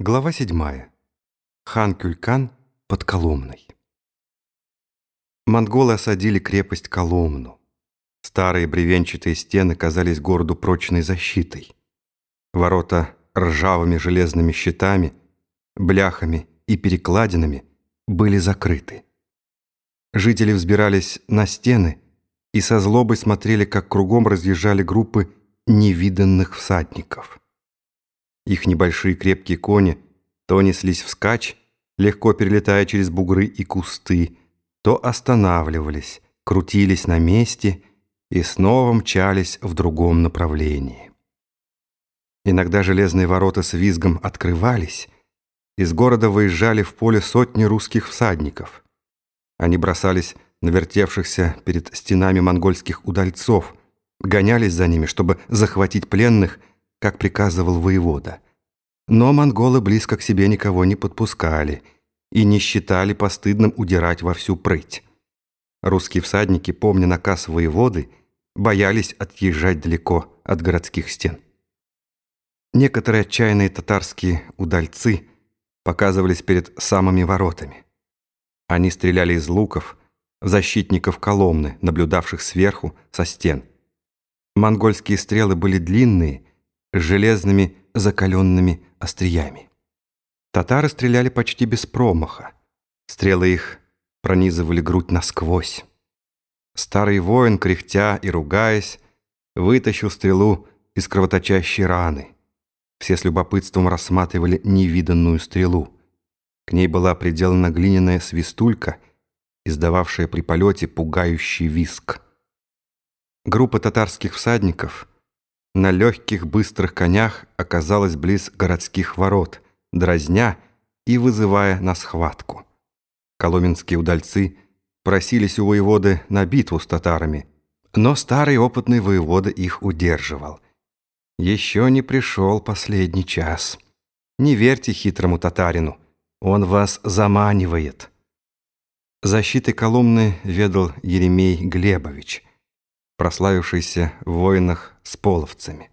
Глава 7. Хан Кюлькан под Коломной. Монголы осадили крепость Коломну. Старые бревенчатые стены казались городу прочной защитой. Ворота ржавыми железными щитами, бляхами и перекладинами были закрыты. Жители взбирались на стены и со злобой смотрели, как кругом разъезжали группы невиданных всадников. Их небольшие крепкие кони то неслись вскачь, легко перелетая через бугры и кусты, то останавливались, крутились на месте и снова мчались в другом направлении. Иногда железные ворота с визгом открывались, из города выезжали в поле сотни русских всадников. Они бросались на вертевшихся перед стенами монгольских удальцов, гонялись за ними, чтобы захватить пленных, как приказывал воевода. Но монголы близко к себе никого не подпускали и не считали постыдным удирать во всю прыть. Русские всадники, помня наказ воеводы, боялись отъезжать далеко от городских стен. Некоторые отчаянные татарские удальцы показывались перед самыми воротами. Они стреляли из луков в защитников Коломны, наблюдавших сверху со стен. Монгольские стрелы были длинные, с железными закаленными остриями. Татары стреляли почти без промаха. Стрелы их пронизывали грудь насквозь. Старый воин, кряхтя и ругаясь, вытащил стрелу из кровоточащей раны. Все с любопытством рассматривали невиданную стрелу. К ней была приделана глиняная свистулька, издававшая при полете пугающий виск. Группа татарских всадников на легких быстрых конях оказалась близ городских ворот, дразня и вызывая на схватку. Коломенские удальцы просились у воеводы на битву с татарами, но старый опытный воевода их удерживал. Еще не пришел последний час. Не верьте хитрому татарину, он вас заманивает. Защитой Коломны ведал Еремей Глебович – прославившийся в войнах с половцами.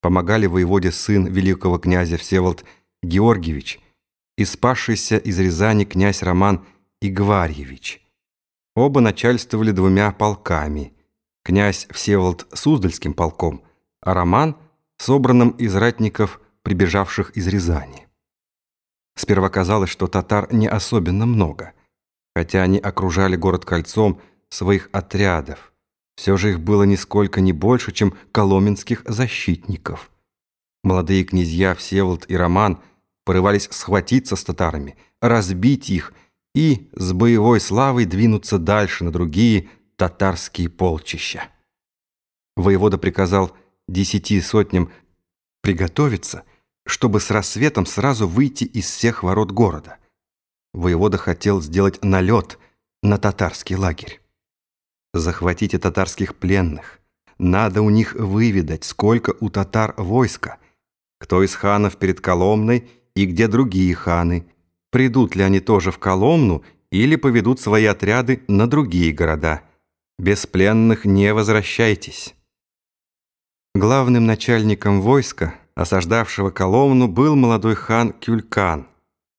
Помогали воеводе сын великого князя Всеволод Георгиевич и спасшийся из Рязани князь Роман Игварьевич. Оба начальствовали двумя полками. Князь Всеволод Суздальским полком, а Роман — собранным из ратников, прибежавших из Рязани. Сперва казалось, что татар не особенно много, хотя они окружали город кольцом своих отрядов, все же их было нисколько не больше, чем коломенских защитников. Молодые князья Всеволод и Роман порывались схватиться с татарами, разбить их и с боевой славой двинуться дальше на другие татарские полчища. Воевода приказал десяти сотням приготовиться, чтобы с рассветом сразу выйти из всех ворот города. Воевода хотел сделать налет на татарский лагерь. Захватите татарских пленных. Надо у них выведать, сколько у татар войска, кто из ханов перед Коломной и где другие ханы. Придут ли они тоже в Коломну или поведут свои отряды на другие города. Без пленных не возвращайтесь. Главным начальником войска, осаждавшего Коломну, был молодой хан Кюлькан,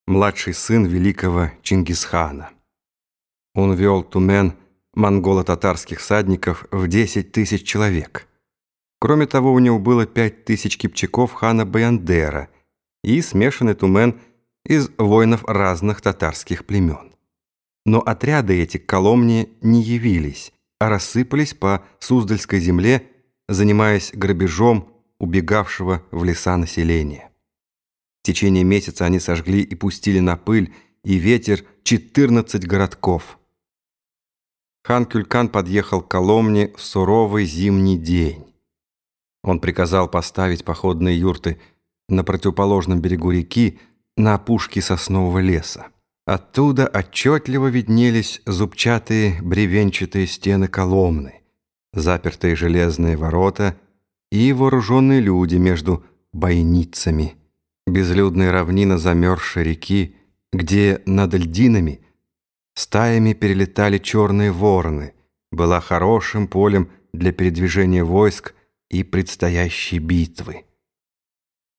младший сын великого Чингисхана. Он вел Тумен монголо-татарских садников в 10 тысяч человек. Кроме того, у него было 5 тысяч кипчаков хана Баяндера и смешанный тумен из воинов разных татарских племен. Но отряды эти к Коломне не явились, а рассыпались по Суздальской земле, занимаясь грабежом убегавшего в леса населения. В течение месяца они сожгли и пустили на пыль и ветер 14 городков – хан Кюлькан подъехал к Коломне в суровый зимний день. Он приказал поставить походные юрты на противоположном берегу реки на опушке соснового леса. Оттуда отчетливо виднелись зубчатые бревенчатые стены Коломны, запертые железные ворота и вооруженные люди между бойницами. Безлюдная равнина замерзшей реки, где над льдинами – Стаями перелетали черные вороны, была хорошим полем для передвижения войск и предстоящей битвы.